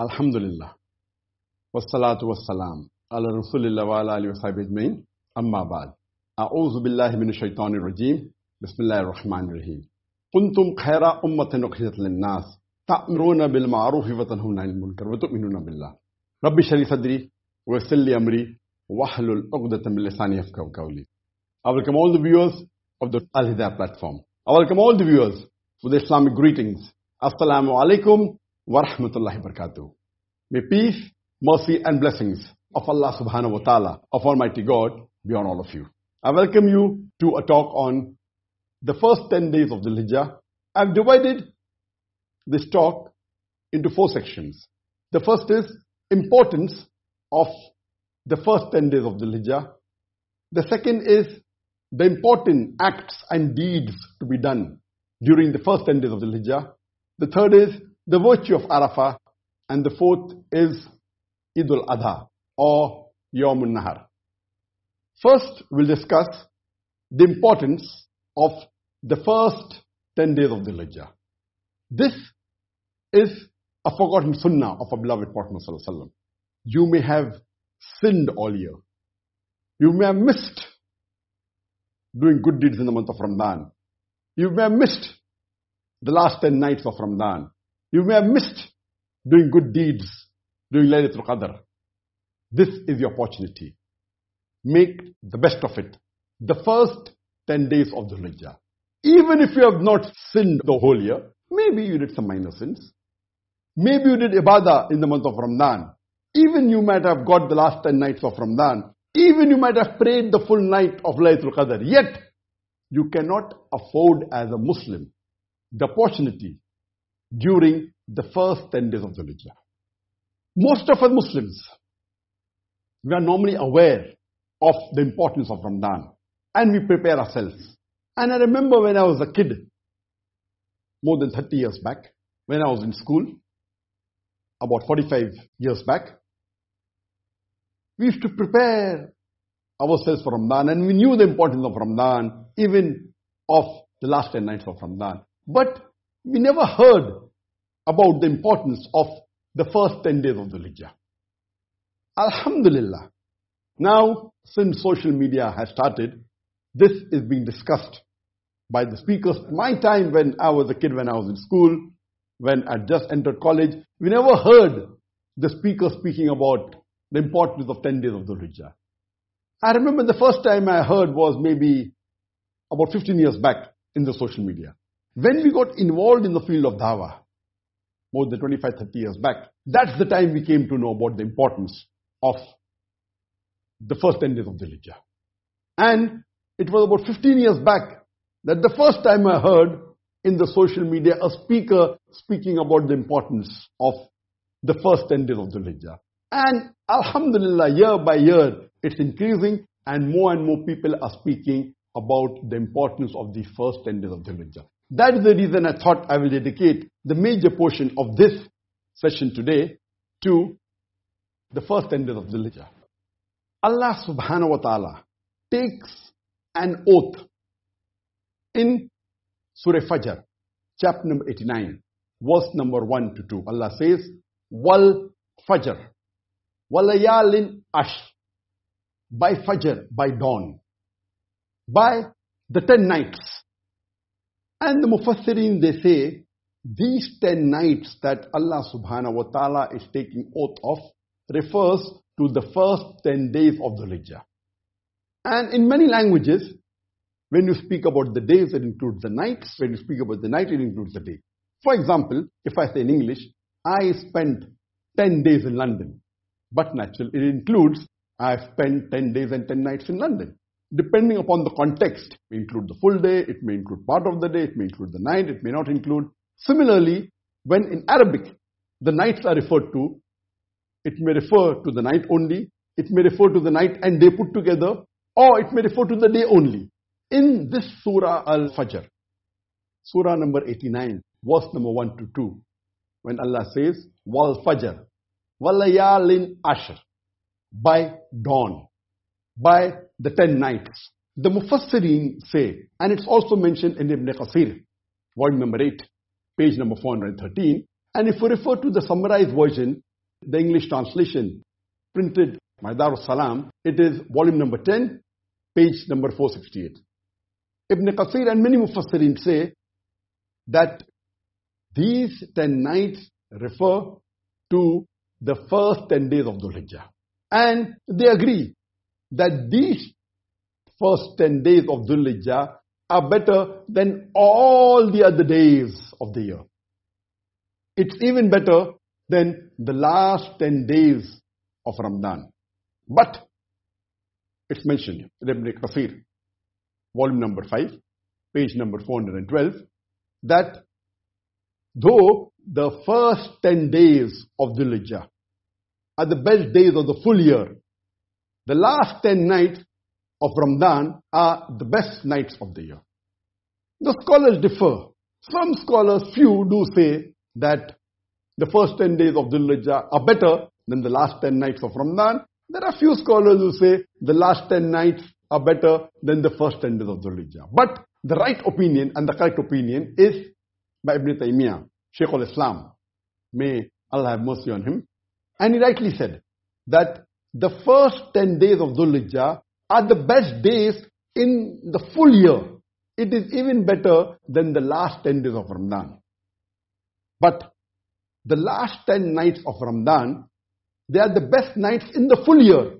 Alhamdulillah. Wassalatu wassalam. Ala Rasulillah wa ala alihi wa sahbihi ajma'in. Amma ba'd. A'udhu billahi minash shaitanir rajim. Bismillahir rahmanir rahim. كنتم خير أمة أخرجت للناس تأمرون بالمعروف وتنهون عن المنكر وتؤمنون بالله رب اشرح لي صدري ويسر لي أمري واحلل عقدة من لساني يفقهوا قولي I welcome all the viewers of the Al Hidayah platform. I welcome all the viewers with Islamic greetings. Assalamu alaikum wa rahmatullahi barakatuh. May peace, mercy and blessings of Allah subhanahu wa ta'ala, of Almighty God, be on all of you. I welcome you to a talk on the first 10 days of the Hijjah. I've divided this talk into four sections. The first is importance of the first 10 days of the Hijjah. The second is the important acts and deeds to be done during the first 10 days of the Hijjah. The third is the virtue of Arafah. And the fourth is Eid Idul Adha or Yawmun Nahar. First, we'll discuss the importance of the first 10 days of the Hijjah. This is a forgotten sunnah of our beloved Prophet Muhammad You may have sinned all year. You may have missed doing good deeds in the month of Ramadan. You may have missed the last 10 nights of Ramadan. You may have missed doing good deeds during Laylatul Qadr. This is your opportunity. Make the best of it. The first 10 days of the Hijjah. Even if you have not sinned the whole year, maybe you did some minor sins. Maybe you did ibadah in the month of Ramadan. Even you might have got the last 10 nights of Ramadan. Even you might have prayed the full night of Laylatul Qadr. Yet, you cannot afford as a Muslim the opportunity during the first 10 days of the. Most of us Muslims, we are normally aware of the importance of Ramadan and we prepare ourselves. And I remember when I was a kid, more than 30 years back, when I was in school, about 45 years back, we used to prepare ourselves for Ramadan and we knew the importance of Ramadan, even of the last 10 nights of Ramadan. But we never heard about the importance of the first 10 days of the Hijjah. Alhamdulillah. Now, since social media has started, this is being discussed by the speakers. My time when I was a kid, when I was in school, when I just entered college, we never heard the speaker speaking about the importance of 10 days of the Hijjah. I remember the first time I heard was maybe about 15 years back in the social media. When we got involved in the field of Dawah, more than 25, 30 years back, that's the time we came to know about the importance of the first 10 days of the Hijjah. And it was about 15 years back that the first time I heard in the social media a speaker speaking about the importance of the first 10 days of the Hijjah. And Alhamdulillah, year by year, it's increasing and more and more people are speaking about the importance of the first 10 days of the Hijjah. That is the reason I thought I will dedicate the major portion of this session today to the first 10 days of the Hijjah. Allah subhanahu wa ta'ala takes an oath in Surah Fajr, chapter number 89, verse number 1 to 2. Allah says, Wal Fajr, Walayalin Ash, by Fajr, by dawn, by the 10 nights. And the Mufassirin, they say, these 10 nights that Allah subhanahu wa ta'ala is taking oath of refers to the first 10 days of the Hijjah. And in many languages, when you speak about the days, it includes the nights. When you speak about the night, it includes the day. For example, if I say in English, I spent 10 days in London. But naturally, it includes I spent 10 days and 10 nights in London. Depending upon the context, it may include the full day, it may include part of the day, it may include the night, it may not include. Similarly, when in Arabic, the nights are referred to, it may refer to the night only, it may refer to the night and day put together, or it may refer to the day only. In this Surah Al-Fajr, Surah number 89, verse number 1 to 2, when Allah says, Wal Fajr, Walayalin Ashr, by dawn, by the 10 nights. The Mufassirin say, and it's also mentioned in Ibn Kathir, volume number 8, page number 413, and if we refer to the summarized version, the English translation printed by Darus Salam. It is volume number 10, page number 468. Ibn Kathir and many Mufassirin say that these 10 nights refer to the first 10 days of Dhul Hijjah. And they agree that these first 10 days of Dhul are better than all the other days of the year. It's even better than the last 10 days of Ramadan. But it's mentioned in Ibn Kathir, volume number 5, page number 412, that though the first 10 days of Dhul are the best days of the full year, the last 10 nights of Ramadan are the best nights of the year. The scholars differ. Some scholars, few do say that the first 10 days of Dhul Hijjah are better than the last 10 nights of Ramadan. There are few scholars who say the last 10 nights are better than the first 10 days of Dhul Hijjah. But the right opinion and the correct opinion is by Ibn Taymiyyah, Shaykh al-Islam. May Allah have mercy on him. And he rightly said that the first 10 days of Dhul are the best days in the full year. It is even better than the last 10 days of Ramadan. But the last 10 nights of Ramadan, they are the best nights in the full year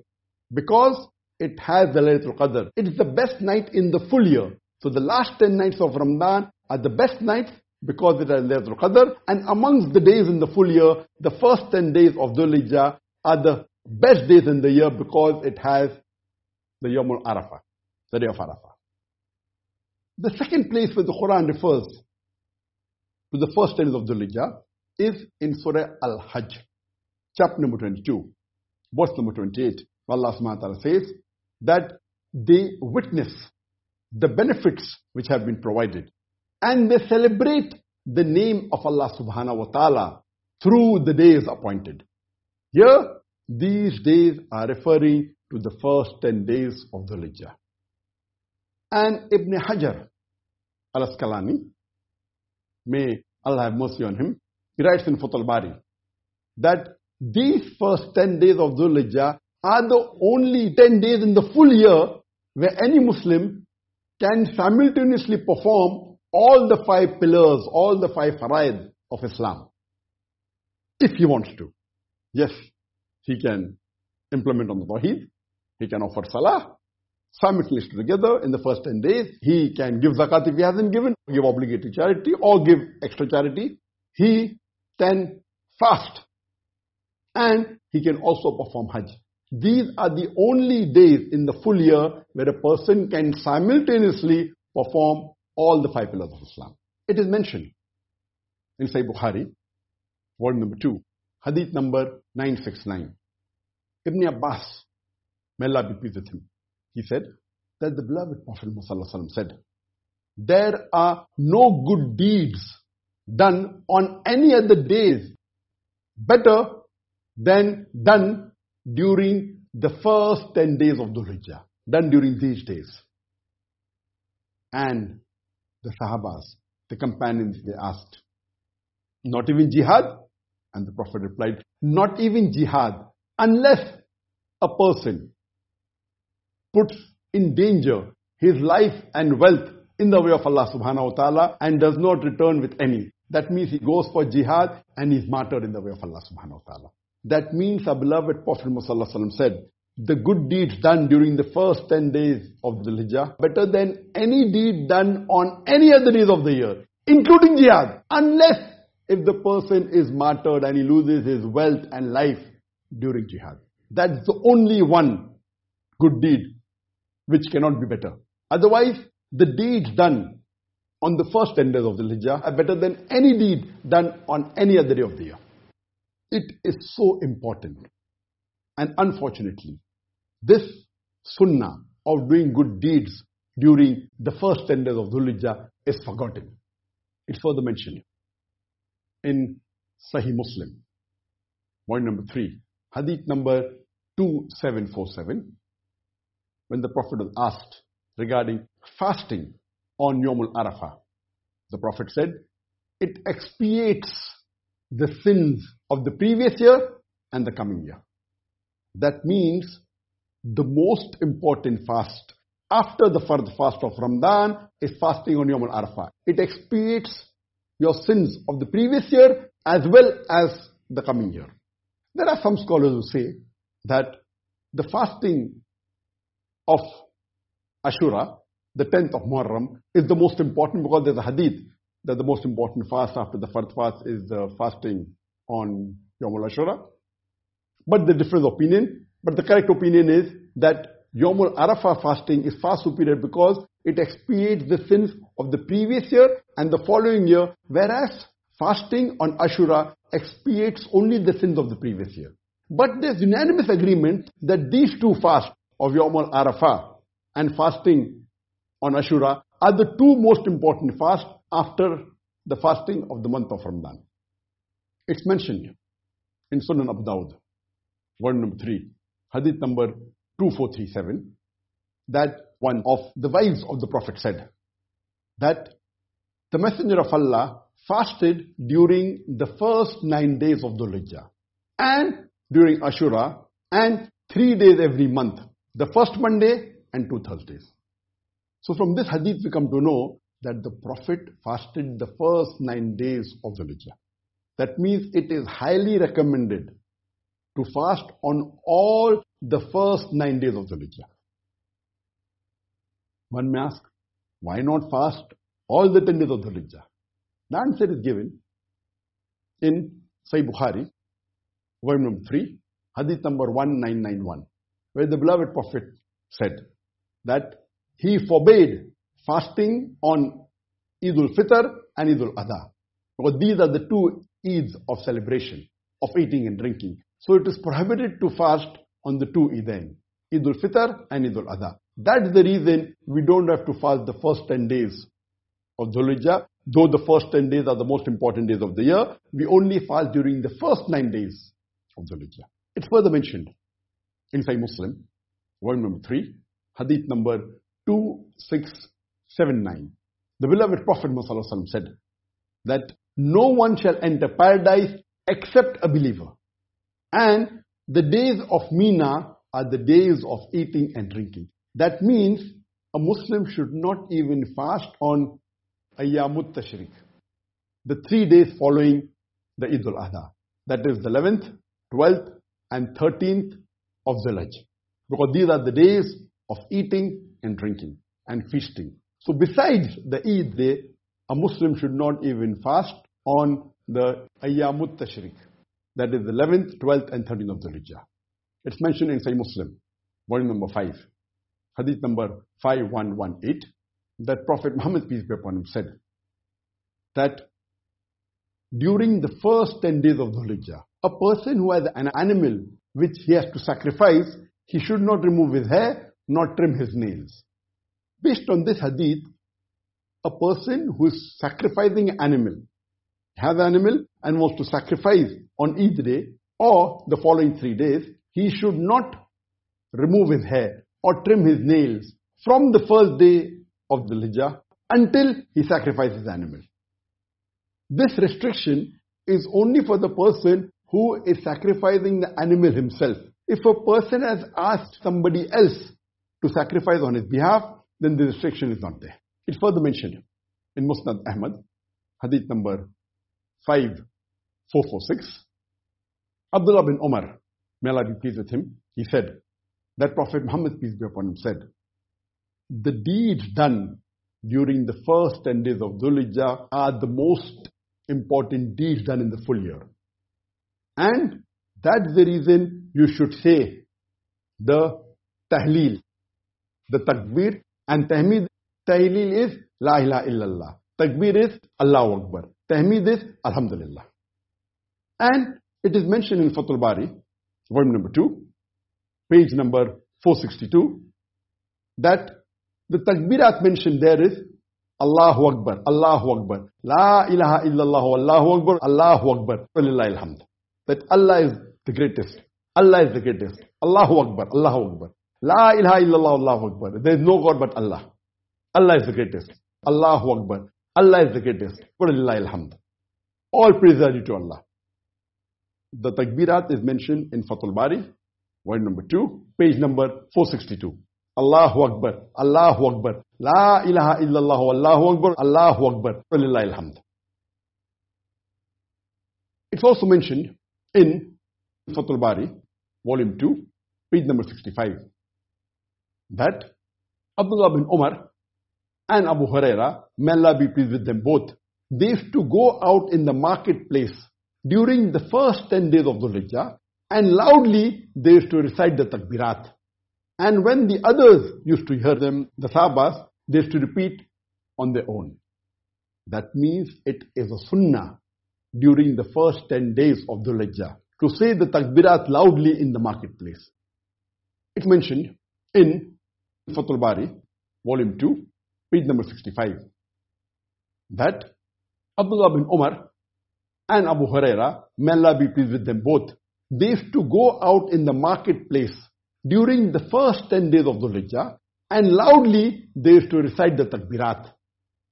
because it has the Laylatul Qadr. It is the best night in the full year. So the last 10 nights of Ramadan are the best nights because it has Laylatul Qadr. And amongst the days in the full year, the first 10 days of Dhul are the best days in the year because it has the Yawmul Arafah, the day of Arafah. The second place where the Quran refers to the first 10 days of Hijjah is in Surah Al-Hajj, chapter number 22, verse number 28. Allah ta'ala says that they witness the benefits which have been provided and they celebrate the name of Allah subhanahu wa ta'ala through the days appointed. Here, these days are referring to the first 10 days of the Hijjah. And Ibn Hajar al-Asqalani, may Allah have mercy on him, he writes in Fath al-Bari that these first 10 days of Dhul Hijjah are the only 10 days in the full year where any Muslim can simultaneously perform all the five pillars, all the five faraid of Islam. If he wants to. Yes, he can implement on the Tawheed, he can offer Salah, simultaneously together in the first 10 days. He can give zakat if he hasn't given, give obligatory charity or give extra charity. He can fast and he can also perform Hajj. These are the only days in the full year where a person can simultaneously perform all the five pillars of Islam. It is mentioned in Sahih Bukhari, volume number 2, hadith number 969. Ibn Abbas, may Allah be pleased with him, he said that the beloved Prophet Muhammad said, There are no good deeds done on any other days better than done during the first 10 days of Dhul Hijjah, done during these days. And the Sahabas, the companions, they asked, not even jihad? And the Prophet replied, not even jihad, unless a person puts in danger his life and wealth in the way of Allah subhanahu wa ta'ala and does not return with any. That means he goes for jihad and is martyred in the way of Allah subhanahu wa ta'ala. That means our beloved Prophet Muhammad said, the good deeds done during the first 10 days of the Hijjah better than any deed done on any other days of the year, including jihad, unless if the person is martyred and he loses his wealth and life during jihad. That's the only one good deed which cannot be better. Otherwise, the deeds done on the first 10 days of the Hijjah are better than any deed done on any other day of the year. It is so important. And unfortunately, this sunnah of doing good deeds during the first 10 days of Dhul is forgotten. It's further mentioned in Sahih Muslim, point number 3, hadith number 2747, when the Prophet was asked regarding fasting on Yomul Arafah. The Prophet said, it expiates the sins of the previous year and the coming year. That means the most important fast after the first fast of Ramadan is fasting on Yom Arafah. It expiates your sins of the previous year as well as the coming year. There are some scholars who say that the fasting of Ashura, the 10th of Muharram, is the most important because there's a hadith that the most important fast after the first fast is the fasting on Yom Ashura. But the different opinion, but the correct opinion is that Yom Arafah fasting is far superior because it expiates the sins of the previous year and the following year, whereas fasting on Ashura expiates only the sins of the previous year. But there's unanimous agreement that these two fasts of Yom al Arafah and fasting on Ashura are the two most important fasts after the fasting of the month of Ramadan. It's mentioned here in Sunan Abu Dawud, word number 3, hadith number 2437, that one of the wives of the Prophet said that the Messenger of Allah fasted during the first nine days of Dhul Hijjah and during Ashura and three days every month, the first Monday and two Thursdays. So from this hadith we come to know that the Prophet fasted the first nine days of Dhul Hijjah. That means it is highly recommended to fast on all the first nine days of Dhul Hijjah. One may ask, why not fast all the ten days of the Hijjah? The answer is given in Sahih Bukhari, volume number 3, hadith number 1991, where the beloved Prophet said that he forbade fasting on Eid al-Fitr and Eid al-Adha. Because these are the two Eids of celebration, of eating and drinking. So it is prohibited to fast on the two Eidain, Eid al-Fitr and Eid al-Adha. That's the reason we don't have to fast the first 10 days of Dhulhijjah, Though the first 10 days are the most important days of the year, we only fast during the first 9 days of Dhulhijjah. It's further mentioned in Sahih Muslim, volume number 3, hadith number 2679. The beloved Prophet Muhammad said that no one shall enter paradise except a believer. And the days of Mina are the days of eating and drinking. That means a Muslim should not even fast on Ayyamut Tashriq, the three days following the Eid al-Adha. That is the 11th, 12th and 13th of Zulhijj. Because these are the days of eating and drinking and feasting. So besides the Eid day, a Muslim should not even fast on the Ayyamut Tashriq. That is the 11th, 12th and 13th of the Hijjah. It's mentioned in Sahih Muslim, volume number 5, hadith number 5118, that Prophet Muhammad, peace be upon him, said that during the first 10 days of Dhul Hijjah, a person who has an animal which he has to sacrifice, he should not remove his hair, nor trim his nails. Based on this hadith, a person who is sacrificing an animal, has an animal and wants to sacrifice on Eid day or the following three days, he should not remove his hair or trim his nails from the first day of the Hijjah until he sacrifices animal. This restriction is only for the person who is sacrificing the animal himself. If a person has asked somebody else to sacrifice on his behalf, then the restriction is not there. It's further mentioned in Musnad Ahmad, hadith number 5446. Abdullah bin Umar, may Allah be pleased with him, he said that Prophet Muhammad, peace be upon him, said, The deeds done during the first 10 days of Dhul are the most important deeds done in the full year. And that's the reason you should say the tahleel, the takbir, and tahmid, tahleel is la ilaha illallah. Takbir is Allahu Akbar. Tahmid is Alhamdulillah. And it is mentioned in Fathul Bari, volume number 2, page number 462, that the takbirat mentioned there is Allahu Akbar, Allahu Akbar, La ilaha illallah, Allahu Akbar, Allahu Akbar, Walillahi alhamd. That Allah is the greatest. Allah is the greatest. Allahu Akbar, Allahu Akbar. La ilaha illallah, Allahu Akbar. There is no God but Allah. Allah is the greatest. Allahu Akbar. Allah is the greatest. Walillahi alhamd. All praise are due to Allah. The takbirat is mentioned in Fathul Bari, volume number 2, page number 462. Allahu Akbar, Allahu Akbar, La ilaha illallah, Allahu Akbar, Allahu Akbar, Walillahi alhamd. It's also mentioned in Fathul Bari, volume 2, page number 65, that Abdullah bin Umar and Abu Huraira, may Allah be pleased with them both, they used to go out in the marketplace during the first 10 days of the Hijjah and loudly they used to recite the takbirat. And when the others used to hear them, the Sahabas, they used to repeat on their own. That means it is a sunnah during the first 10 days of Dhul Hijjah to say the takbirat loudly in the marketplace. It's mentioned in Fathul Bari, volume 2, page number 65, that Abdullah bin Umar and Abu Huraira, may Allah be pleased with them both, they used to go out in the marketplace during the first 10 days of Dhul and loudly they used to recite the takbirat.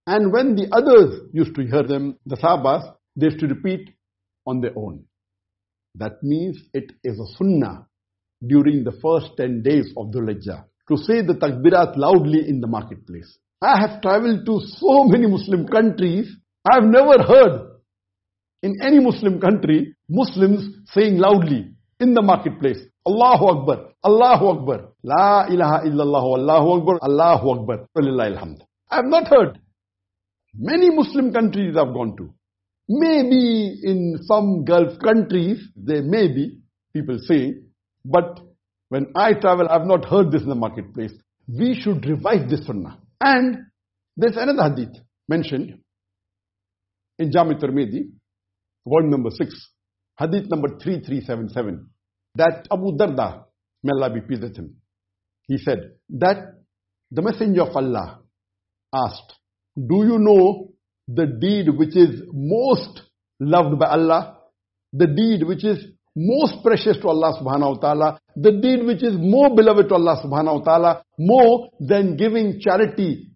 And when the others used to hear them, the Sahabas, they used to repeat on their own. That means it is a sunnah during the first 10 days of Dhul to say the takbirat loudly in the marketplace. I have traveled to so many Muslim countries, I have never heard in any Muslim country Muslims saying loudly in the marketplace, Allahu Akbar, Allahu Akbar, La ilaha illallah, Allahu Akbar, Allahu Akbar, alhamd. I have not heard. Many Muslim countries I've gone to. Maybe in some Gulf countries, there may be people saying, but when I travel, I've not heard this in the marketplace. We should revive this sunnah. And there's another hadith mentioned in Jami Tirmidhi, volume number 6, hadith number 3377, that Abu Darda, may Allah be pleased with him, he said that the messenger of Allah asked, do you know the deed which is most loved by Allah? The deed which is most precious to Allah subhanahu wa ta'ala, the deed which is more beloved to Allah subhanahu wa ta'ala, more than giving charity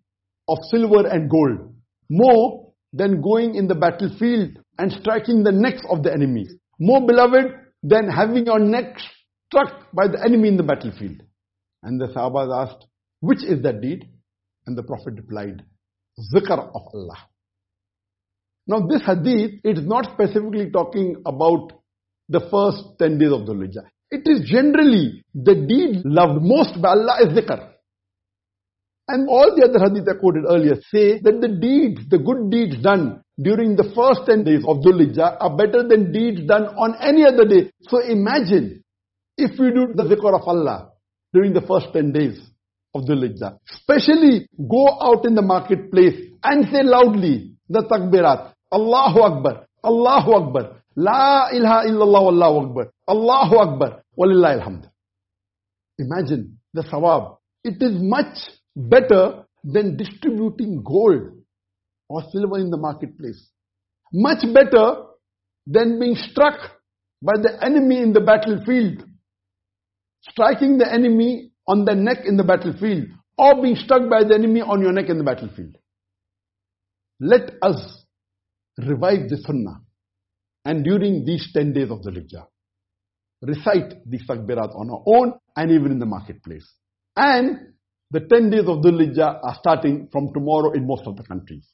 of silver and gold, more than going in the battlefield and striking the necks of the enemies, more beloved than having your neck struck by the enemy in the battlefield. And the Sahabas asked, which is that deed? And the Prophet replied, zikr of Allah. Now this hadith, it is not specifically talking about the first 10 days of the Hijjah. It is generally the deed loved most by Allah is zikr. And all the other hadith I quoted earlier say that the deeds, the good deeds done during the first 10 days of Dhul Hijjah are better than deeds done on any other day. So imagine if we do the zikr of Allah during the first 10 days of Dhul Hijjah. Especially go out in the marketplace and say loudly the takbirat. Allahu Akbar, Allahu Akbar, La ilaha illallah Allahu Akbar, Allahu Akbar, Walillahi alhamd. Imagine the sawab. It is much better than distributing gold or silver in the marketplace. Much better than being struck by the enemy in the battlefield. Striking the enemy on the neck in the battlefield or being struck by the enemy on your neck in the battlefield. Let us revive the sunnah and during these 10 days of the Hijjah, recite the takbirat on our own and even in the marketplace. And the 10 days of Dhul are starting from tomorrow in most of the countries.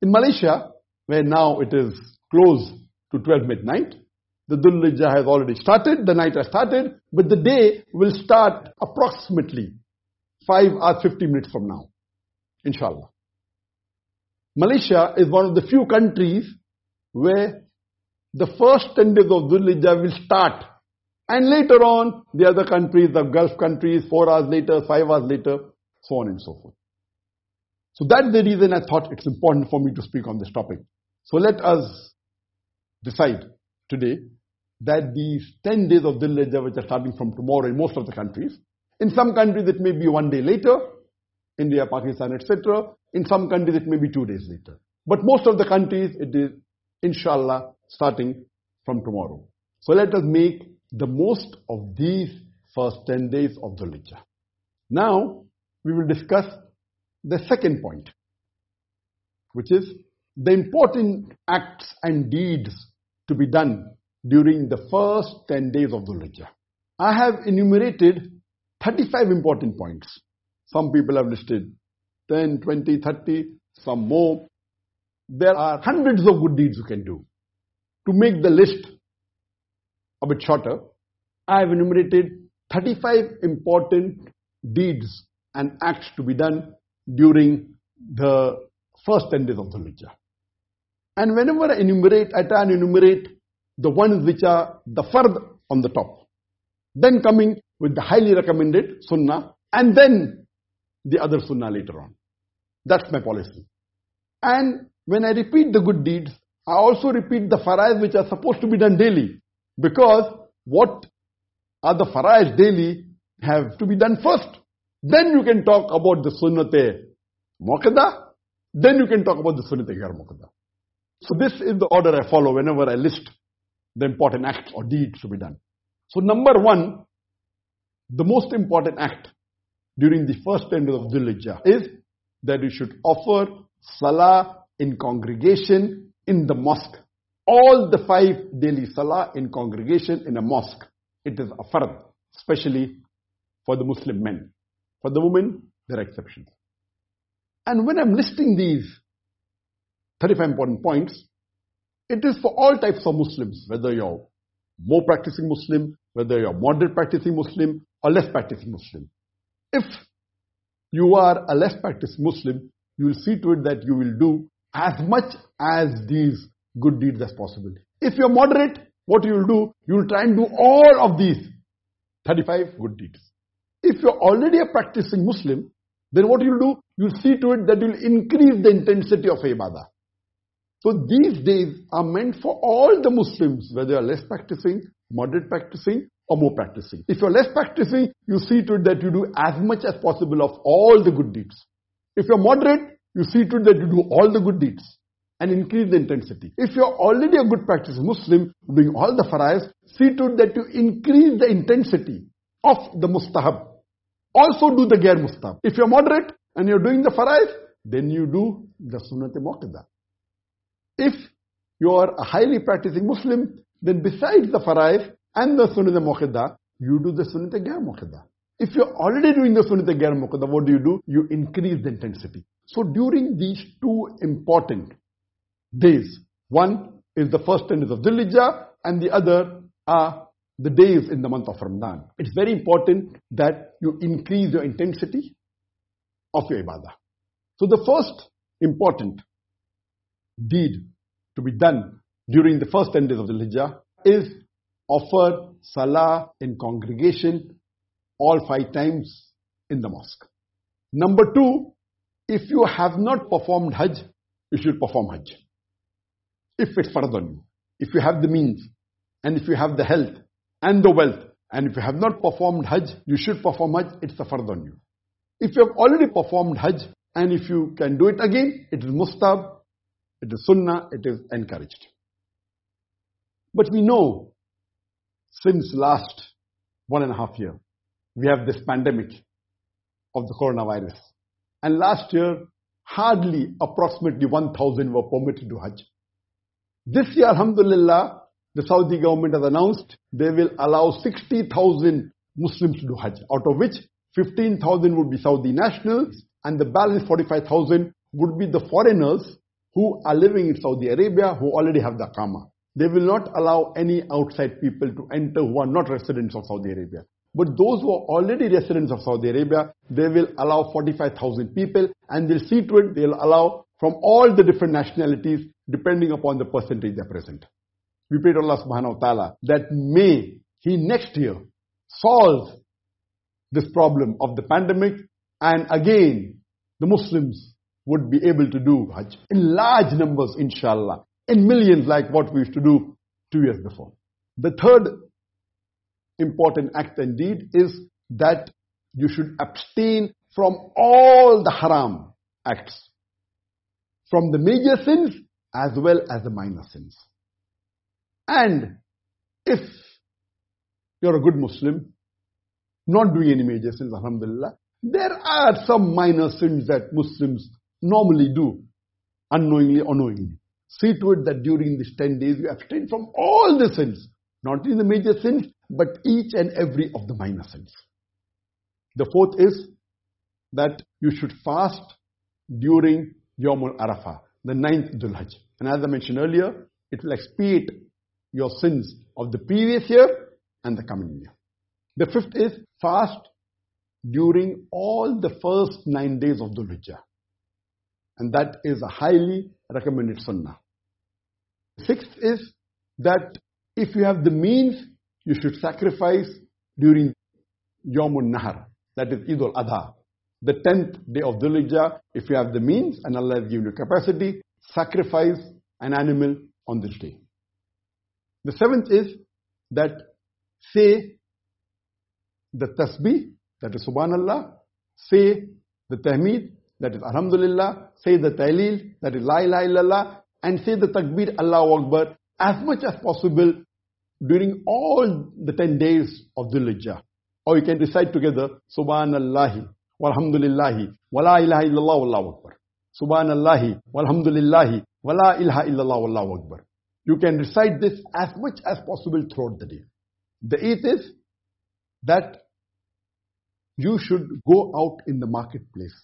In Malaysia, where now it is close to 12 midnight, the Dhul has already started, the night has started, but the day will start approximately 5 or 50 minutes from now. Inshallah. Malaysia is one of the few countries where the first 10 days of Dhul will start. And later on, the other countries, the Gulf countries, 4 hours later, 5 hours later, so on and so forth. So that's the reason I thought it's important for me to speak on this topic. So let us decide today that these 10 days of Dhul Hijjah which are starting from tomorrow in most of the countries, in some countries it may be one day later, India, Pakistan, etc. In some countries it may be two days later. But most of the countries it is inshallah starting from tomorrow. So let us make the most of these first 10 days of Dhul Hijjah. Now, we will discuss the second point, which is the important acts and deeds to be done during the first 10 days of Dhul Hijjah. I have enumerated 35 important points. Some people have listed 10, 20, 30, some more. There are hundreds of good deeds you can do. To make the list a bit shorter, I have enumerated 35 important deeds and acts to be done during the first 10 days of the Hijjah. And whenever I enumerate, I try and enumerate the ones which are the fard on the top. Then coming with the highly recommended sunnah and then the other sunnah later on. That's my policy. And when I repeat the good deeds, I also repeat the faraiz which are supposed to be done daily. Because what are the faraiz daily have to be done first. Then you can talk about the sunnate muakkada. Then you can talk about the sunnate gar muakkada. So this is the order I follow whenever I list the important acts or deeds to be done. So number one, the most important act during the first 10 days of Dhul is that you should offer salah in congregation in the mosque. All the five daily salah in congregation in a mosque. It is a fard, especially for the Muslim men. For the women, there are exceptions. And when I'm listing these 35 important points, it is for all types of Muslims, whether you're more practicing Muslim, whether you're moderate practicing Muslim or less practicing Muslim. If you are a less practiced Muslim, you will see to it that you will do as much as these good deeds as possible. If you're moderate, what you will do, you will try and do all of these 35 good deeds. If you're already a practicing Muslim, then what you'll do, you'll see to it that you'll increase the intensity of ibadah. So these days are meant for all the Muslims, whether you're less practicing, moderate practicing, or more practicing. If you're less practicing, you see to it that you do as much as possible of all the good deeds. If you're moderate, you see to it that you do all the good deeds and increase the intensity. If you're already a good practicing Muslim, doing all the faraiz, see to it that you increase the intensity of the mustahab. Also do the gair mustahab. If you're moderate and you're doing the faraiz, then you do the sunnat muakkada. If you are a highly practicing Muslim, then besides the faraiz and the sunnat muakkada, you do the sunnat gair muakkada. If you're already doing the sunnat gair muakkada, what do you do? You increase the intensity. So during these two important days, one is the first 10 days of Dhul and the other are the days in the month of Ramadan. It's very important that you increase your intensity of your ibadah. So the first important deed to be done during the first 10 days of the Hijjah is offer salah in congregation all five times in the mosque. Number two, if you have not performed Hajj, you should perform Hajj. If it's fard on you, if you have the means, and if you have the health and the wealth, and if you have not performed Hajj, you should perform Hajj, it's a fard on you. If you have already performed Hajj, and if you can do it again, it is mustab, it is sunnah, it is encouraged. But we know since last one and a half year, we have this pandemic of the coronavirus. And last year, hardly approximately 1,000 were permitted to Hajj. This year, Alhamdulillah, the Saudi government has announced they will allow 60,000 Muslims to do Hajj, out of which 15,000 would be Saudi nationals and the balance 45,000 would be the foreigners who are living in Saudi Arabia who already have the Qama. They will not allow any outside people to enter who are not residents of Saudi Arabia. But those who are already residents of Saudi Arabia, they will allow 45,000 people and they'll see to it they'll allow from all the different nationalities depending upon the percentage they're present. We pray to Allah subhanahu wa ta'ala that may He next year solve this problem of the pandemic and again the Muslims would be able to do Hajj in large numbers inshallah, in millions like what we used to do two years before. The third important act and deed is that you should abstain from all the haram acts, from the major sins as well as the minor sins. And if you're a good Muslim, not doing any major sins, alhamdulillah, there are some minor sins that Muslims normally do, unknowingly or knowingly. See to it that during these 10 days you abstain from all the sins. Not in the major sins, but each and every of the minor sins. The fourth is that you should fast during Yawmul Arafah, the ninth Dhul Hajj. And as I mentioned earlier, it will expiate your sins of the previous year and the coming year. The fifth is fast during all the first nine days of Dhul Hijjah. And that is a highly recommended sunnah. Sixth is that if you have the means, you should sacrifice during Yawmun Nahar, that is Eid al-Adha. The 10th day of Dhul Hijjah, if you have the means and Allah has given you capacity, sacrifice an animal on this day. The seventh is that say the tasbih, that is subhanallah, say the tahmeed, that is alhamdulillah, say the tahleel, that is la ilaha illallah, and say the takbir Allahu Akbar as much as possible during all the 10 days of Dhul. Or you can recite together, Subhanallahi, wa la ilaha illallah, wallahu akbar. Subhanallahi, wa la ilaha illallah, wallahu akbar. You can recite this as much as possible throughout the day. The eighth is that you should go out in the marketplace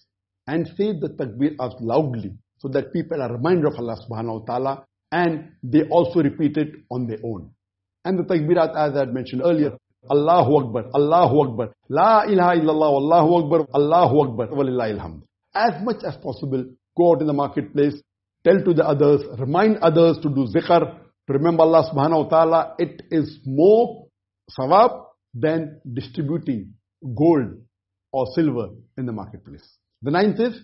and say the takbir out loudly so that people are reminded of Allah subhanahu wa ta'ala and they also repeat it on their own. And the takbirat as I had mentioned earlier, Allahu Akbar, Allahu Akbar, La ilaha illallah, Allahu Akbar, Allahu Akbar, walillahi alhamd. As much as possible, go out in the marketplace, tell to the others, remind others to do zikr, to remember Allah subhanahu wa ta'ala. It is more sawab than distributing gold or silver in the marketplace. The ninth is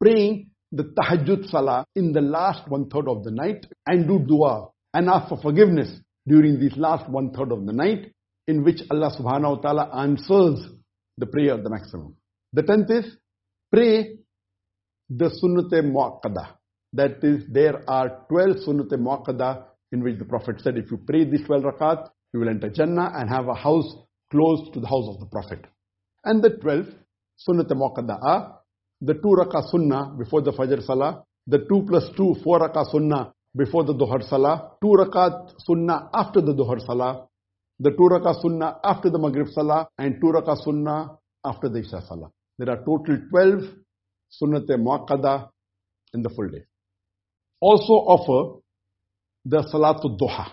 praying the tahajjud salah in the last one third of the night and do dua and ask for forgiveness during this last one third of the night in which Allah subhanahu wa ta'ala answers the prayer the maximum. The tenth is pray the sunnat muakkada. That is, there are 12 sunnat muakkada in which the Prophet said, if you pray these 12 rakat, you will enter Jannah and have a house close to the house of the Prophet. And the 12 sunnat muakkada are the 2 rakah sunnah before the Fajr Salah, the 2 plus 2, 4 rakah sunnah before the Dhuhr Salah, 2 rakat sunnah after the Dhuhr Salah, the 2 rakah sunnah after the Maghrib Salah, and 2 rakah sunnah after the Isha Salah. There are total 12 sunnat muakkada in the full day. Also offer the Salatul Duha.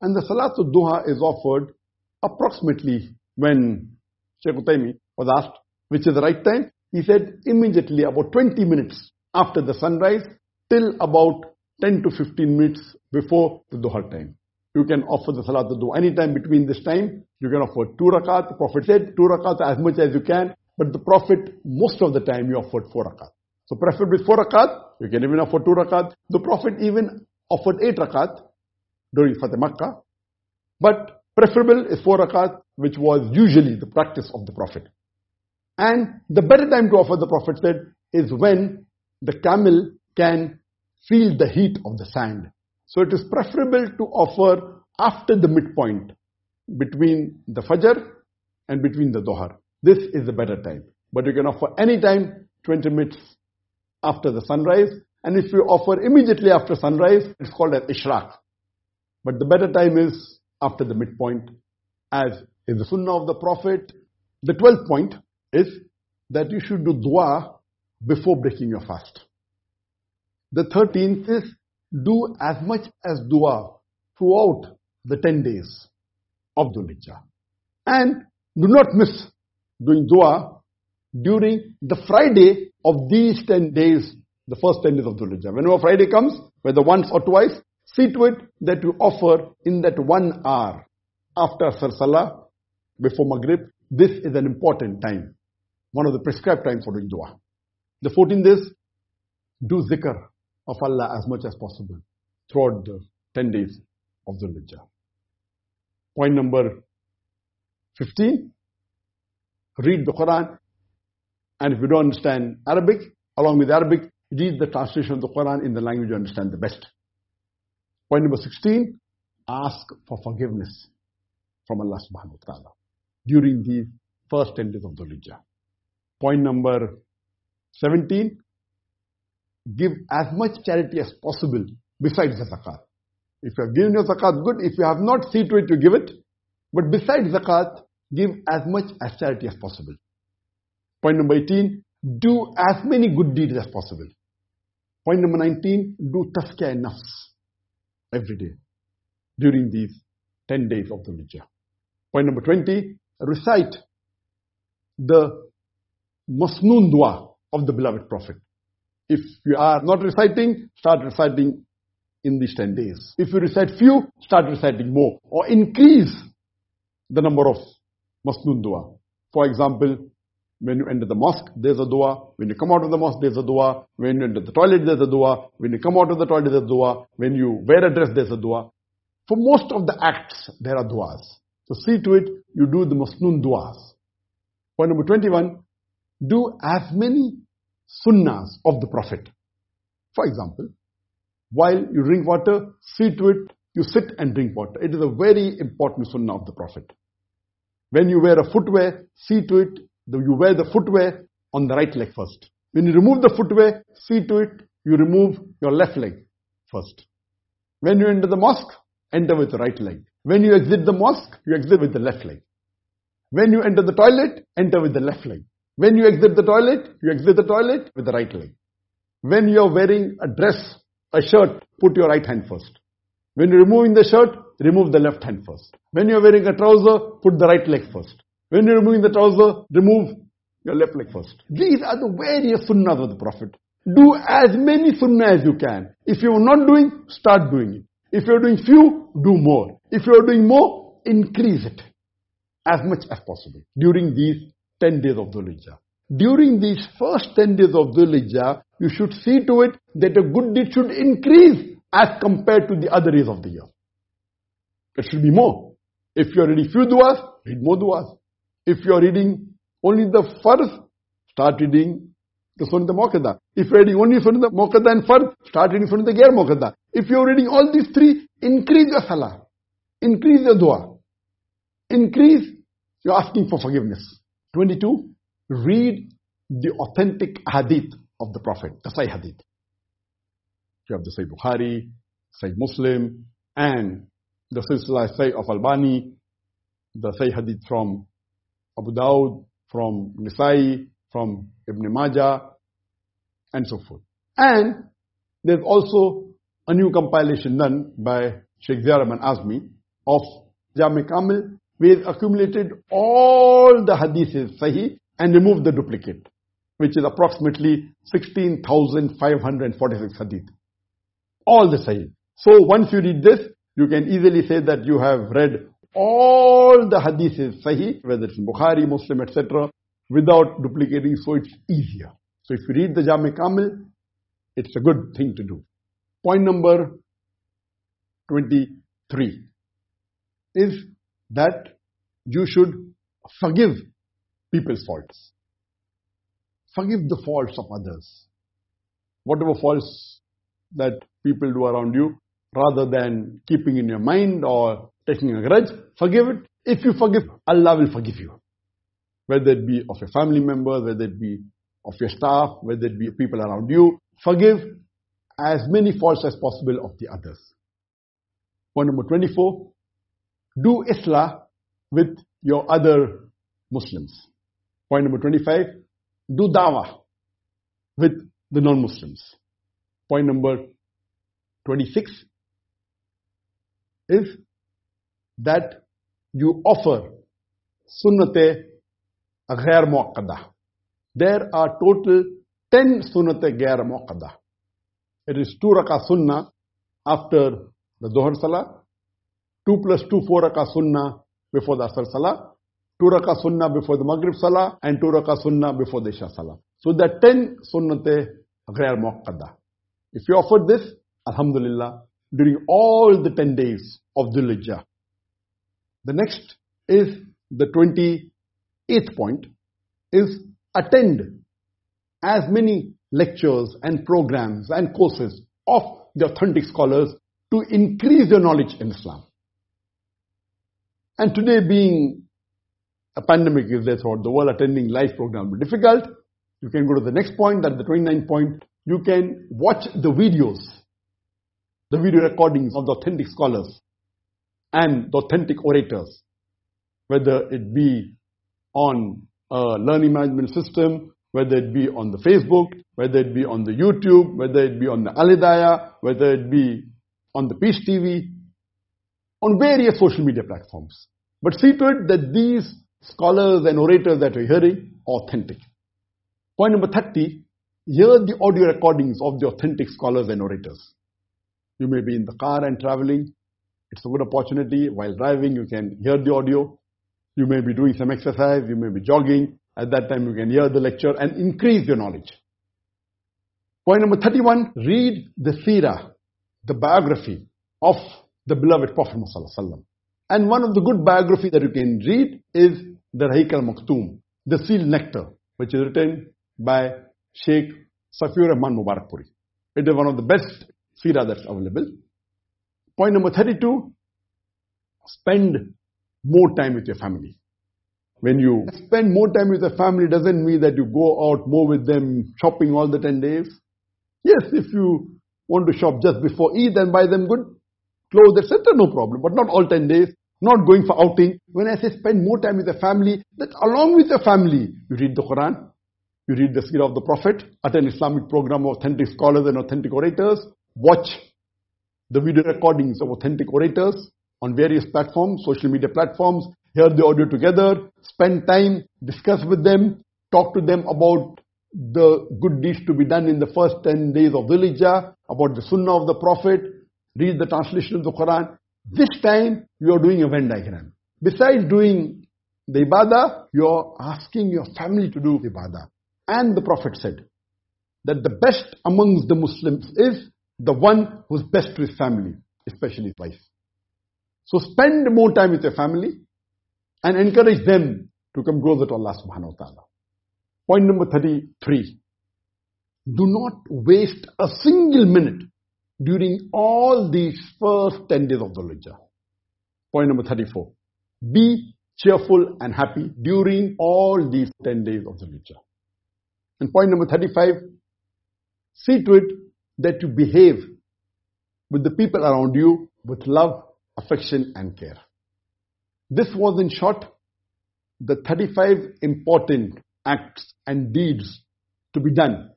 And the Salatul Duha is offered approximately when Sheikh Utaimi was asked, which is the right time? He said immediately about 20 minutes after the sunrise till about 10 to 15 minutes before the Duha time. You can offer the Salatul Duha anytime between this time. You can offer two rakat. The Prophet said two rakat as much as you can. But the Prophet, most of the time, he offered four rakat. So preferably four rakat. You can even offer two rakat. The Prophet even offered eight rakat during Fateh Makkah. But preferable is four rakat, which was usually the practice of the Prophet. And the better time to offer, the Prophet said, is when the camel can feel the heat of the sand. So it is preferable to offer after the midpoint between the Fajr and between the Dhuhr. This is the better time. But you can offer any time 20 minutes after the sunrise. And if you offer immediately after sunrise, it's called an Ishraq. But the better time is after the midpoint, as in the Sunnah of the Prophet. The 12th point is that you should do dua before breaking your fast. The 13th is do as much as dua throughout the 10 days of Dhul Hijjah. And do not miss doing dua during the Friday of these 10 days, the first 10 days of Dhul Hijjah. Whenever Friday comes, whether once or twice, see to it that you offer in that one hour after Asr Salah, before Maghrib. This is an important time, one of the prescribed times for doing dua. The 14th is do zikr of Allah as much as possible throughout the 10 days of the Hijjah. Point number 15, read the Quran and if you don't understand Arabic, along with Arabic, read the translation of the Quran in the language you understand the best. Point number 16, ask for forgiveness from Allah subhanahu wa ta'ala during the first 10 days of the Hijjah. Point number 17, give as much charity as possible besides the zakat. If you have given your zakat, good. If you have not, see to it you give it. But besides zakat, give as much as charity as possible. Point number 18, do as many good deeds as possible. Point number 19, do tazkiyah nafs every day during these 10 days of Dhul Hijjah. Point number 20, recite the masnoon dua of the beloved Prophet. If you are not reciting, start reciting in these 10 days. If you recite few, start reciting more or increase the number of masnoon dua. For example, when you enter the mosque, there's a dua. When you come out of the mosque, there's a dua. When you enter the toilet, there's a dua. When you come out of the toilet, there's a dua. When you wear a dress, there's a dua. For most of the acts, there are duas. So see to it, you do the masnoon duas. Point number 21, do as many sunnahs of the Prophet. For example, while you drink water, see to it, you sit and drink water. It is a very important sunnah of the Prophet. When you wear a footwear, see to it, you wear the footwear on the right leg first. When you remove the footwear, see to it, you remove your left leg first. When you enter the mosque, enter with the right leg. When you exit the mosque, you exit with the left leg. When you enter the toilet, enter with the left leg. When you exit the toilet, you exit the toilet with the right leg. When you are wearing a dress, a shirt, put your right hand first. When you're removing the shirt, remove the left hand first. When you're wearing a trouser, put the right leg first. When you're removing the trouser, remove your left leg first. These are the various sunnahs of the Prophet. Do as many sunnah as you can. If you're not doing, start doing it. If you're doing few, do more. If you're doing more, increase it as much as possible during these 10 days of Dhul. During these first 10 days of Dhul you should see to it that a good deed should increase as compared to the other days of the year. It should be more. If you're reading few du'as, read more du'as. If you are reading only the farz, start reading the Sunnah Muakkada. If you are reading only Sunnah Muakkada and farz, start reading the Sunnah Ghair Muakkada. If you are reading all these three, increase your salah. Increase your dua. Increase your asking for forgiveness. 22. Read the authentic hadith of the Prophet, the Sahih hadith. You have the Sahih Bukhari, Sahih Muslim, and the Silsila Sahih of Albani, the Sahih hadith from Abu Dawud, from Nasai, from Ibn Majah, and so forth. And there's also a new compilation done by Sheikh Ziyar Azmi of Jami Kamil. We've accumulated all the hadiths Sahih and removed the duplicate, which is approximately 16,546 hadith. All the Sahih. So once you read this, you can easily say that you have read all the hadiths sahih, whether it's Bukhari, Muslim, etc., without duplicating, so it's easier. So if you read the Jami Kamil, it's a good thing to do. Point number 23 is that you should forgive people's faults. Forgive the faults of others. Whatever faults that people do around you, rather than keeping in your mind or taking a grudge, forgive it. If you forgive, Allah will forgive you. Whether it be of your family members, whether it be of your staff, whether it be people around you, forgive as many faults as possible of the others. Point number 24, do islah with your other Muslims. Point number 25, do dawah with the non-Muslims. Point number 26 is that you offer sunnate ghair muakkada. There are total 10 sunnate ghair muakkada. It is 2 rakah sunnah after the Dhuhr Salah, 2 plus 2 4 rakah sunnah before the Asr Salah, 2 rakah sunnah before the Maghrib Salah, and 2 rakah sunnah before the Isha Salah. So the 10 sunnate ghair muakkada. If you offer this, Alhamdulillah, during all the 10 days of Dhul Hijjah, the next is the 28th point is attend as many lectures and programs and courses of the authentic scholars to increase your knowledge in Islam. And today being a pandemic is there throughout the world, attending live program will be difficult. You can go to the next point, that the 29th point. You can watch the videos the video recordings of the authentic scholars and the authentic orators, whether it be on a learning management system, whether it be on the Facebook, whether it be on the YouTube, whether it be on the Alidaya, whether it be on the Peace TV, on various social media platforms. But see to it that these scholars and orators that you're hearing are authentic. Point number 30, hear the audio recordings of the authentic scholars and orators. You may be in the car and traveling. It's a good opportunity. While driving, you can hear the audio. You may be doing some exercise. You may be jogging. At that time, you can hear the lecture and increase your knowledge. Point number 31, read the seerah, the biography of the beloved Prophet Muhammad And one of the good biography that you can read is the Rahiq al-Maktoum, the Sealed Nectar, which is written by Sheikh Safiyur Rahman Mubarakpuri. It is one of the best seerah that's available. Point number 32, spend more time with your family. When you spend more time with your family doesn't mean that you go out more with them shopping all the 10 days. Yes, if you want to shop just before Eid and buy them good clothes, etc., no problem. But not all 10 days, not going for outing. When I say spend more time with the family, that along with the family, you read the Quran, you read the Seerah of the Prophet, attend Islamic program of authentic scholars and authentic orators, watch the video recordings of authentic orators on various platforms, social media platforms, hear the audio together, spend time, discuss with them, talk to them about the good deeds to be done in the first 10 days of Dhul about the Sunnah of the Prophet, read the translation of the Quran. This time you are doing a Venn diagram. Besides doing the ibadah, you are asking your family to do ibadah. And the Prophet said that the best amongst the Muslims is the one who's best to his family, especially his wife. So spend more time with your family and encourage them to come closer to Allah subhanahu wa ta'ala. Point number 33. Do not waste a single minute during all these first 10 days of Dhul Hijjah. Point number 34. Be cheerful and happy during all these 10 days of Dhul Hijjah. And point number 35. See to it that you behave with the people around you with love, affection and care. This was in short the 35 important acts and deeds to be done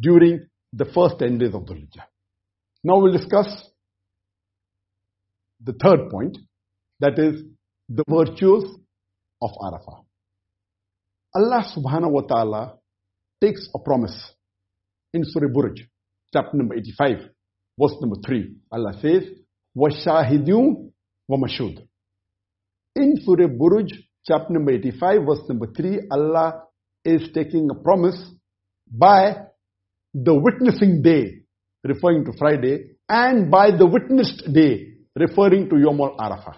during the first 10 days of Dhul Hijjah. Now we'll discuss the third point, that is the virtues of Arafah. Allah subhanahu wa ta'ala takes a promise in Surah Buruj, chapter number 85, verse number 3. Allah says, وَشَاهِدُونَ وَمَشُودٌ In Surah Buruj, chapter number 85, verse number 3, Allah is taking a promise by the witnessing day referring to Friday, and by the witnessed day, referring to Yom al-Arafah.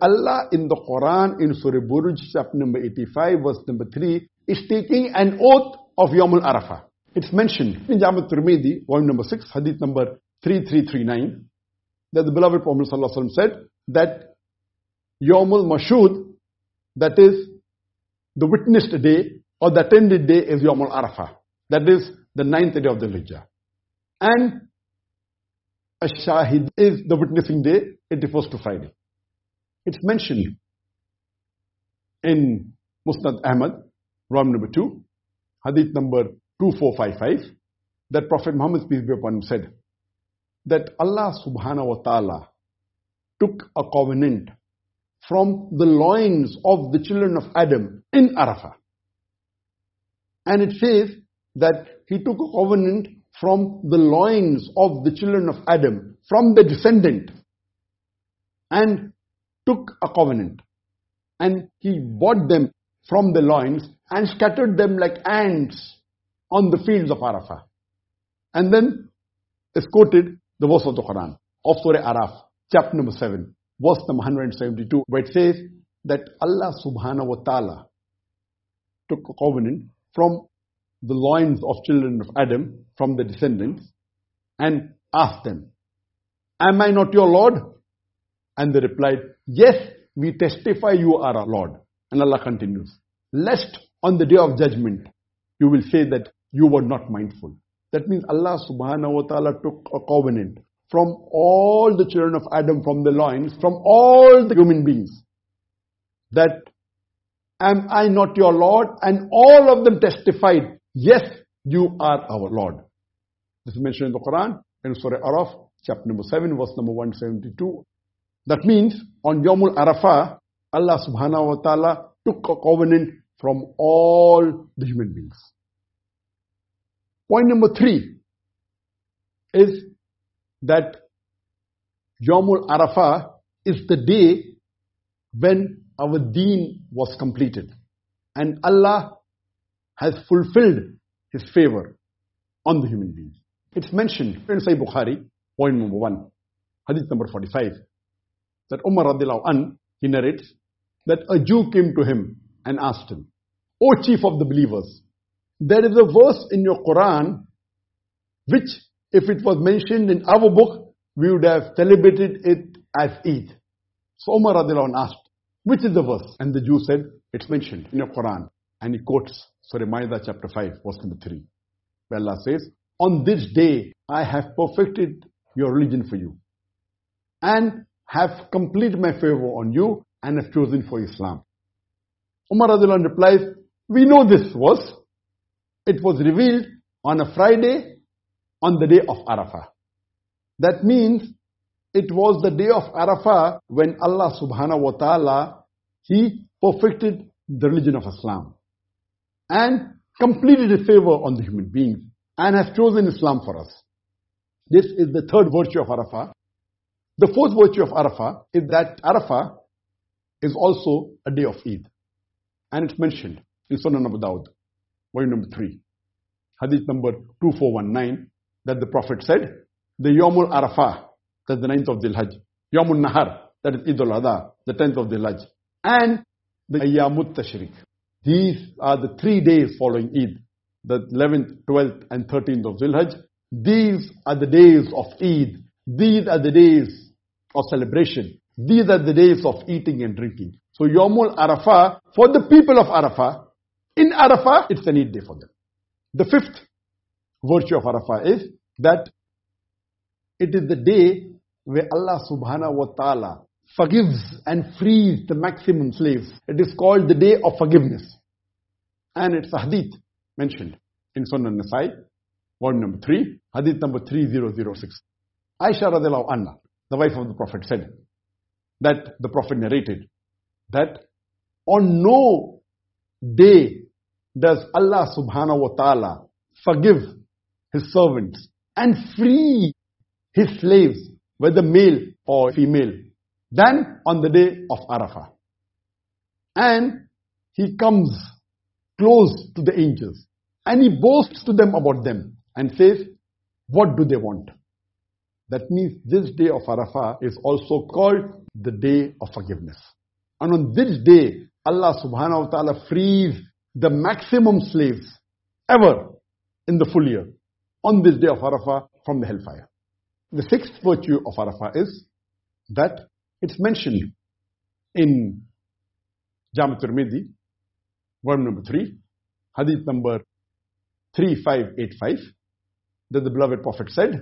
Allah in the Quran, in Surah Buruj, chapter number 85, verse number 3, is taking an oath of Yom al-Arafah. It's mentioned in Jami Tirmidhi, volume number 6, hadith number 3339, that the beloved Prophet said that Yom al-Mashud, that is the witnessed day or the attended day is Yom al-Arafah. That is the ninth day of Dhul Hijjah. And a shahid is the witnessing day, it refers to Friday. It's mentioned in Musnad Ahmad, volume number 2, hadith number 2455, that Prophet Muhammad, peace be upon him, said that Allah subhanahu wa ta'ala took a covenant from the loins of the children of Adam in Arafah. And it says that he took a covenant from the loins of the children of Adam, from the descendant, and took a covenant. And he bought them from the loins and scattered them like ants on the fields of Arafah. And then is quoted the verse of the Quran of Surah Araf, chapter number 7, verse number 172, where it says that Allah subhanahu wa ta'ala took a covenant from the loins of children of Adam from the descendants and asked them, Am I not your Lord? And they replied, Yes, we testify you are our Lord. And Allah continues, Lest on the day of judgment you will say that you were not mindful. That means Allah subhanahu wa ta'ala took a covenant from all the children of Adam from the loins, from all the human beings. That am I not your Lord? And all of them testified, yes, you are our Lord. This is mentioned in the Quran in Surah Araf, chapter number 7, verse number 172. That means on Yawmul Arafah, Allah subhanahu wa ta'ala took a covenant from all the human beings. Point number three is that Yawmul Arafah is the day when our deen was completed and Allah has fulfilled his favor on the human beings. It's mentioned in Sahih Bukhari, point number one, hadith number 45, that Umar radiallahu an, he narrates that a Jew came to him and asked him, O chief of the believers, there is a verse in your Quran which, if it was mentioned in our book, we would have celebrated it as Eid. So Umar radiallahu asked, which is the verse? And the Jew said, it's mentioned in your Quran. And he quotes Surah Ma'idah chapter 5, verse number 3, where Allah says, On this day I have perfected your religion for you and have completed my favor on you and have chosen for Islam. Umar radiallahu replies, we know this verse. It was revealed on a Friday on the day of Arafah. That means it was the day of Arafah when Allah subhanahu wa ta'ala, He perfected the religion of Islam and completed His favor on the human beings and has chosen Islam for us. This is the third virtue of Arafah. The fourth virtue of Arafah is that Arafah is also a day of Eid. And it's mentioned in Sunan Abu Dawud, volume number 3, hadith number 2419, that the Prophet said, the Yomul Arafah, that's the ninth of Dhul Hajj, Yomul Nahar, that is Eid al-Adha, the tenth of Dhul Hajj, and the Ayyamut Tashrik. These are the three days following Eid, the 11th, 12th, and 13th of Dhul Hajj. These are the days of Eid. These are the days of celebration. These are the days of eating and drinking. So Yomul Arafah, for the people of Arafah, in Arafah, it's an Eid day for them. The fifth virtue of Arafah is that it is the day where Allah subhanahu wa ta'ala forgives and frees the maximum slaves. It is called the day of forgiveness. And it's a hadith mentioned in Sunan Nasai, volume number 3, hadith number 3006. Aisha radiallahu anha, the wife of the Prophet said, that the Prophet narrated, that on no day does Allah subhanahu wa ta'ala forgive his servants and free his slaves, whether male or female, than on the day of Arafah. And he comes close to the angels and he boasts to them about them and says, what do they want? That means this day of Arafah is also called the day of forgiveness. And on this day, Allah subhanahu wa ta'ala frees the maximum slaves ever in the full year on this day of Arafah from the hellfire. The sixth virtue of Arafah is that it's mentioned in Jami Tirmidhi, volume number 3, hadith number 3585, that the beloved Prophet said,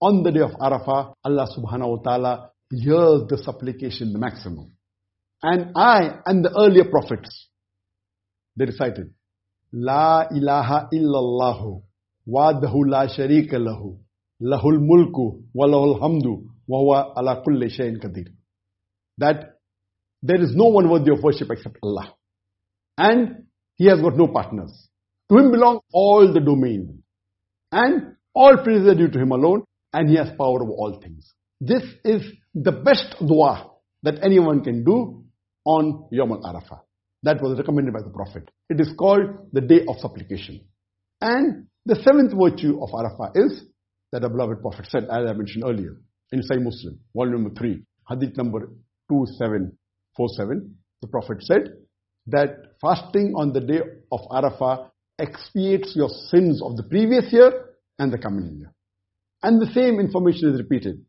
on the day of Arafah, Allah subhanahu wa ta'ala hears the supplication the maximum. And I and the earlier prophets, they recited, La ilaha illallah wadahu la sharika lahu lahul mulku wa lahul hamdu wa ala kulli shayin qadir. That there is no one worthy of worship except Allah. And He has got no partners. To Him belong all the domain. And all praises are due to Him alone and He has power over all things. This is the best dua that anyone can do on Yom al-Arafah. That was recommended by the Prophet. It is called the day of supplication. And the seventh virtue of Arafah is that the beloved Prophet said, as I mentioned earlier, in Sahih Muslim, volume 3, hadith number 2747, the Prophet said that fasting on the day of Arafah expiates your sins of the previous year and the coming year. And the same information is repeated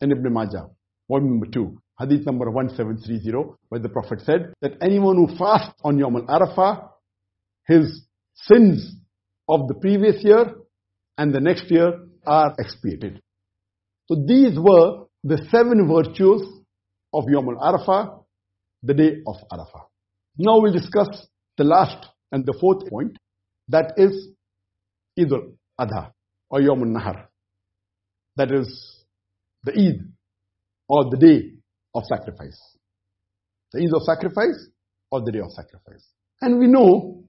in Ibn Majah, volume number 2, hadith number 1730, where the Prophet said that anyone who fasts on Yom al-Arafah, his sins of the previous year and the next year are expiated. So these were the seven virtues of Yom al-Arafah, the day of Arafah. Now we'll discuss the last and the fourth point, that is Eid al-Adha or Yom al-Nahar. That is the Eid or the day of sacrifice. The ease of sacrifice or the day of sacrifice. And we know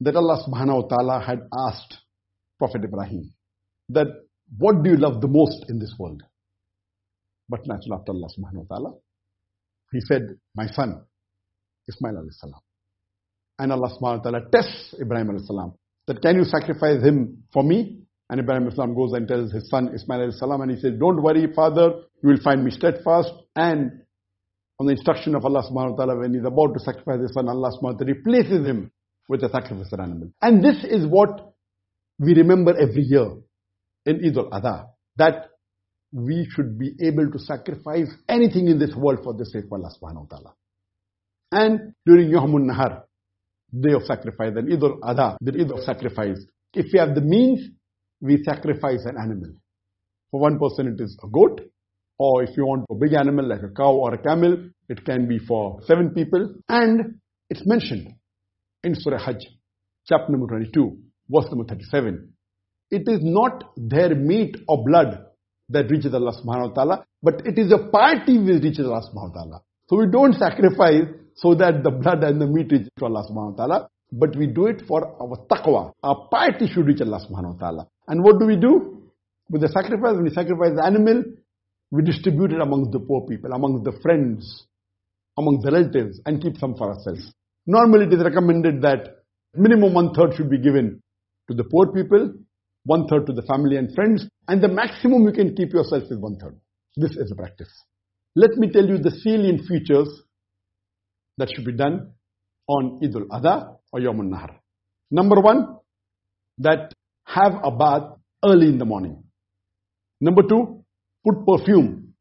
that Allah subhanahu wa ta'ala had asked Prophet Ibrahim that what do you love the most in this world? But naturally after Allah subhanahu wa ta'ala, he said, my son, Ismail alayhi salam. And Allah subhanahu wa ta'ala tests Ibrahim alayhi salam that can you sacrifice him for me? And Ibrahim salam goes and tells his son Ismail salam and he says, don't worry father, you will find me steadfast. And on the instruction of Allah subhanahu wa ta'ala when he's about to sacrifice his son, Allah subhanahu wa ta'ala replaces him with a sacrificial animal. And this is what we remember every year in Eid al-Adha, that we should be able to sacrifice anything in this world for the sake of Allah subhanahu wa ta'ala. And during Yawmun Nahar, day of sacrifice, and Eid al-Adha, the Eid of sacrifice, if we have the means, we sacrifice an animal. For one person it is a goat, or if you want a big animal like a cow or a camel, it can be for seven people. And it's mentioned in Surah Hajj, chapter number 22, verse number 37. It is not their meat or blood that reaches Allah subhanahu wa ta'ala, but it is a party which reaches Allah subhanahu wa ta'ala. So we don't sacrifice so that the blood and the meat reach to Allah subhanahu wa ta'ala, but we do it for our taqwa. Our piety should reach Allah subhanahu wa ta'ala. And what do we do? With the sacrifice, when we sacrifice the animal, we distribute it amongst the poor people, amongst the friends, amongst the relatives, and keep some for ourselves. Normally it is recommended that minimum one third should be given to the poor people, one third to the family and friends, and the maximum you can keep yourself is one third. This is a practice. Let me tell you the salient features that should be done on Eid al-Adha or Yom al-Nahar. Number one, that have a bath early in the morning. Number two, put perfume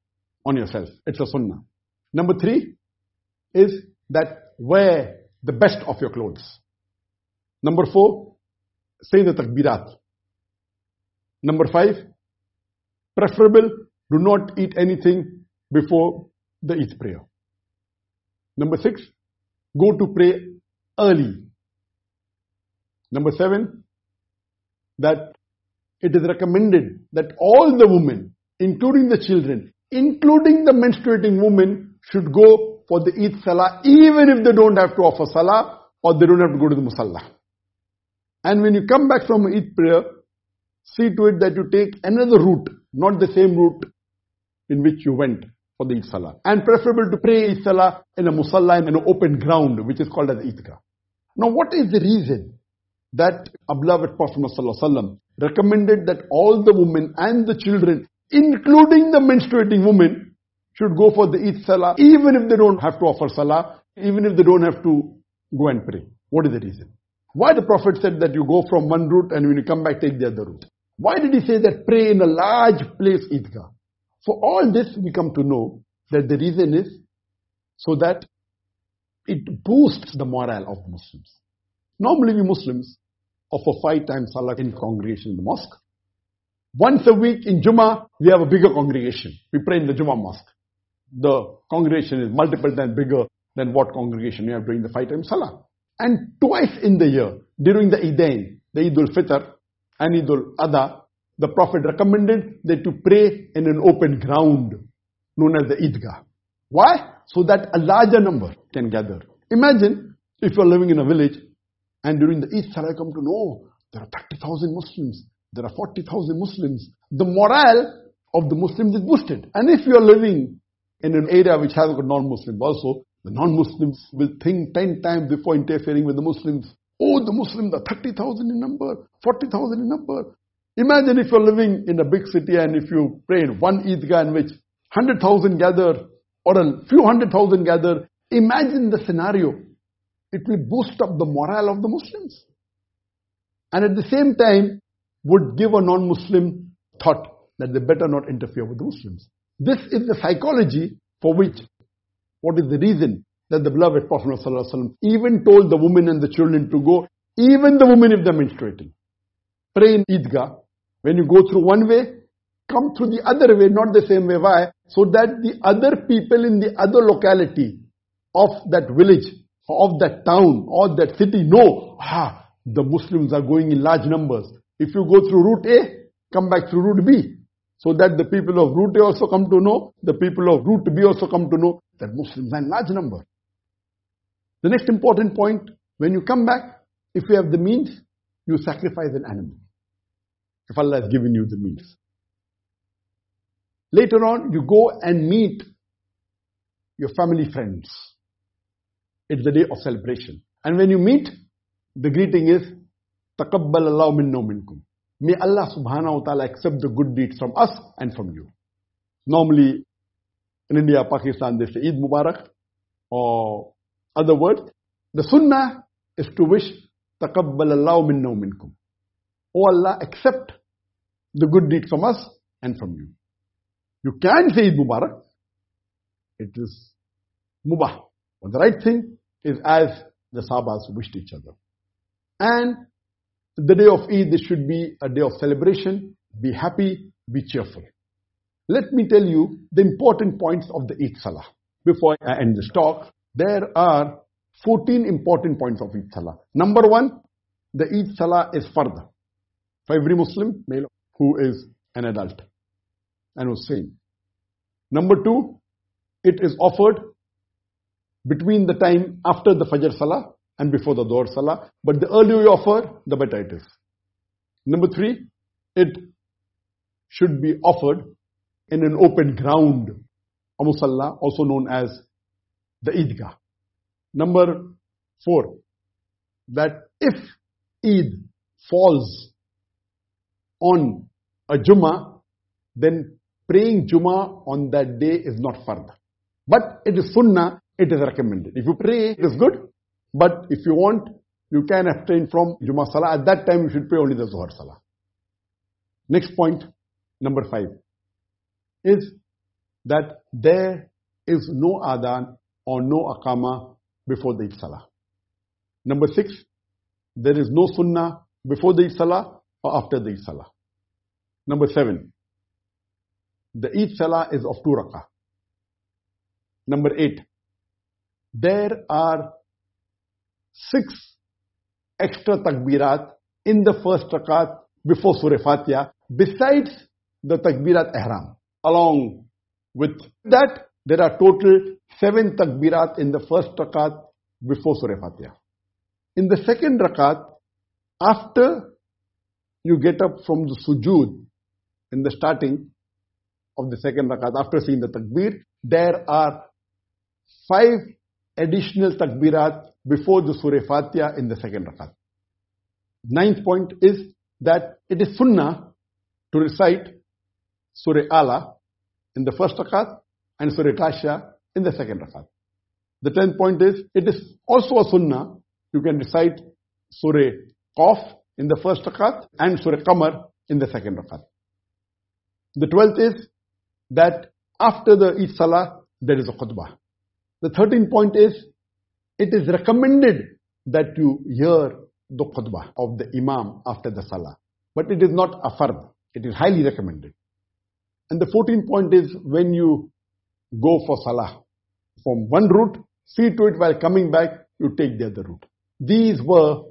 on yourself. It's a sunnah. Number three is that wear the best of your clothes. Number four, say the takbirat. Number five, preferable, do not eat anything before the Eid prayer. Number six, go to pray early. Number seven, that it is recommended that all the women, including the children, including the menstruating women, should go for the Eid Salah, even if they don't have to offer Salah or they don't have to go to the Musalla. And when you come back from Eid prayer, see to it that you take another route, not the same route in which you went for the Eid Salah. And preferable to pray Eid Salah in a Musalla in an open ground, which is called as Eidgah. Now what is the reason that beloved Prophet ﷺ recommended that all the women and the children, including the menstruating women, should go for the Eid Salah, even if they don't have to offer Salah, even if they don't have to go and pray. What is the reason? Why the Prophet said that you go from one route and when you come back take the other route? Why did he say that pray in a large place Eidgah? For all this we come to know that the reason is so that it boosts the morale of Muslims. Normally we Muslims offer five times Salah in congregation in the mosque. Once a week in Jummah, we have a bigger congregation. We pray in the Jummah mosque the congregation is multiple times bigger than what congregation we have during the five times Salah. And twice in the year, during the Eidain, the Eid al-Fitr and Eid al-Adha, the Prophet recommended that to pray in an open ground known as the Eidgah. Why? So that a larger number can gather. Imagine if you're living in a village and during the Eid Salah come to know there are 30,000 Muslims, there are 40,000 Muslims. The morale of the Muslims is boosted. And if you're living in an area which has got non-Muslims also, the non-Muslims will think 10 times before interfering with the Muslims. Oh, the Muslims are 30,000 in number, 40,000 in number. Imagine if you're living in a big city and if you pray in one Eidgah in which 100,000 gather or a few hundred thousand gather. Imagine the scenario. It will boost up the morale of the Muslims. And at the same time, would give a non-Muslim thought that they better not interfere with the Muslims. This is the psychology for which, what is the reason that the beloved Prophet ﷺ even told the women and the children to go, even the women if they're menstruating. pray in Eidgah. When you go through one way, come through the other way, not the same way. Why? So that the other people in the other locality of that village, of that town, or that city know, ah, the Muslims are going in large numbers. If you go through route A, come back through route B. So that the people of route A also come to know, the people of route B also come to know that Muslims are in large number. The next important point, when you come back, if you have the means, you sacrifice an animal. If Allah has given you the means. Later on, you go and meet your family friends. It's the day of celebration. And when you meet, the greeting is Taqabbal Allah minna minkum. May Allah subhanahu wa ta'ala accept the good deeds from us and from you. Normally, in India, Pakistan, they say Eid Mubarak or other words. The sunnah is to wish Taqabbal Allah minna minkum. O Allah, accept the good deeds from us and from you. You can say Eid Mubarak. It is mubah. But the right thing is as the Sahabas wished each other. And the day of Eid this should be a day of celebration. Be happy, be cheerful. Let me tell you the important points of the Eid Salah. Before I end this talk, there are 14 important points of Eid Salah. Number one, the Eid Salah is fard for every Muslim male who is an adult and who's sane. Number two, it is offered between the time after the Fajr Salah and before the Dhuhr Salah. But the earlier you offer, the better it is. Number three, it should be offered in an open ground, a also known as the Eidgah. Number four, that if Eid falls on a Jummah, then praying Jummah on that day is not fard. But it is sunnah, it is recommended. If you pray, it is good. But if you want, you can abstain from Jummah Salah. At that time, you should pray only the Zuhr Salah. Next point, number five, is that there is no adhan or no aqama before the Eid Salah. Number six, there is no sunnah before the Eid Salah or after the Eid Salah. Number seven, the Eid Salah is of two rakah. Number eight, there are six extra takbirat in the first rakat before Surah Fatiha, besides the takbirat ihram. Along with that, there are total seven takbirat in the first rakat before Surah Fatiha. In the second rakat, after you get up from the sujood in the starting of the second rakat, after seeing the takbir, there are five additional takbirat before the Surah Fatiha in the second rakat. Ninth point is that it is sunnah to recite Surah Ala in the first rakat and Surah Ghashiya in the second rakat. The tenth point is it is also a sunnah you can recite Surah Qaf in the first rakat and Surah Qamar in the second rakat. The twelfth is that after the Eid Salah there is a khutbah. The thirteenth point is it is recommended that you hear the khutbah of the Imam after the Salah. But it is not a fard. It is highly recommended. And the 14th point is when you go for Salah from one route, see to it while coming back, you take the other route. These were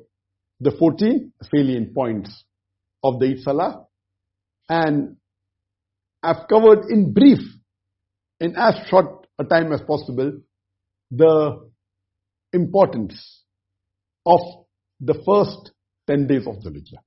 the 14 salient points of the Eid Salah. And I've covered in brief, in as short a time as possible, the importance of the first 10 days of Dhul Hijjah.